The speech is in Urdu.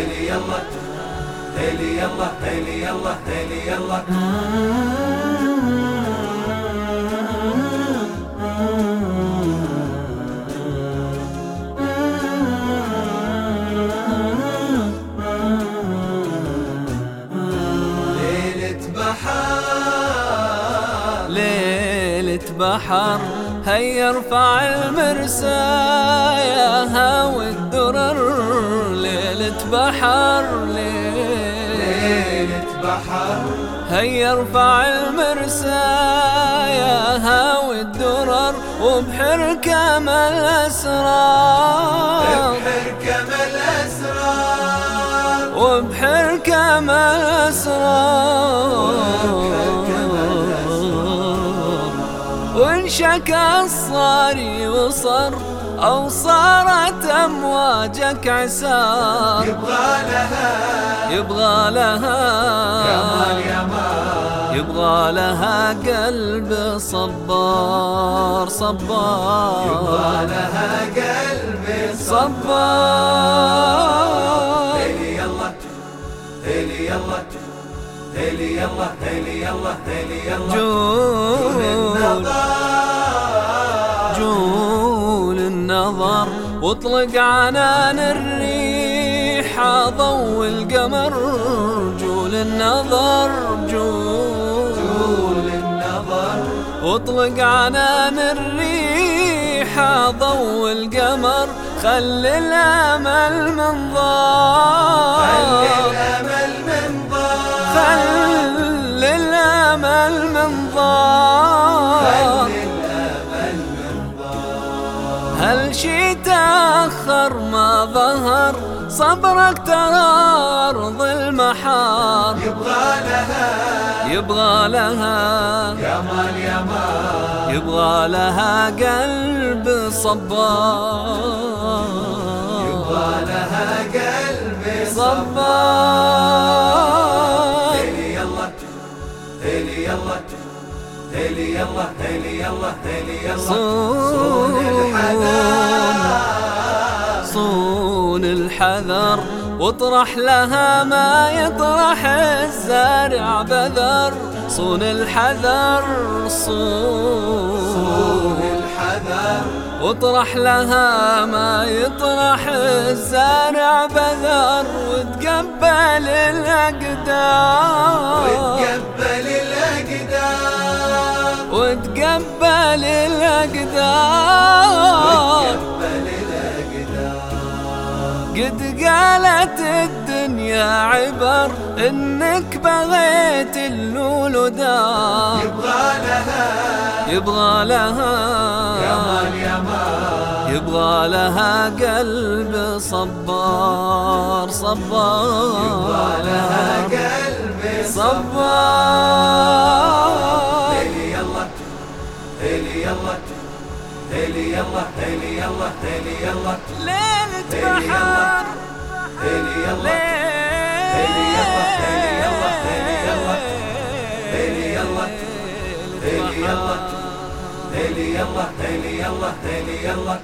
يلا هيلي يلا هيلي يلا هيلي يلا ليلة بحر ليلة بحر هيا ارفع المرسايا بحر ليلة بحر. هيا ارفع المرسايا هاوي الدرر وبحر كما الأسرار بحركم الأسرار وبحر كما الأسرار وانشكى الصاري وصر. أو صارت أمواجك عسار. يبغى لها. يبغى لها. يا يا يبغى لها قلب صبار صبار. يبغى لها قلبي صبار. هيلي يلا هيلي يلا هيلي يلا هيلي يلا هيلي يلا. جول النظر. واطلق عنان الريح ضو القمر جول النظر جول النظر. واطلق عنان الريح ضو القمر خل الامل منظار خل الامل منظار هل شي تأخر ما ظهر صبرك ترى أرض المحار. يبغى لها يبغى لها يا مال يا مال يبغى لها قلب صبار. يبغى لها قلبي صبار. هيلي يلا هيلي يلا هيلي يلا هيلي يلا هيلي يلا الحذر واطرح لها ما يطرح الزارع بذر. صون الحذر صون الحذر. واطرح لها ما يطرح الزارع بذر. وتقبل الأقدار. وتقبل الأقدام وتقبل الأقدار. قد قالت الدنيا عبر انك بغيت اللول دار. يبغى لها. يبغى لها. يا مال يا مال. يبغى لها قلب صبار صبار. يبغى لها قلبي صبار. هيلي يلا هيلي يلا هيلي يلا ليلة. بحر هيلي يلا هيلي يلا هيلي يلا هيلي يلا هيلي يلا هيلي يلا هيلي يلا هيلي يلا هيلي يلا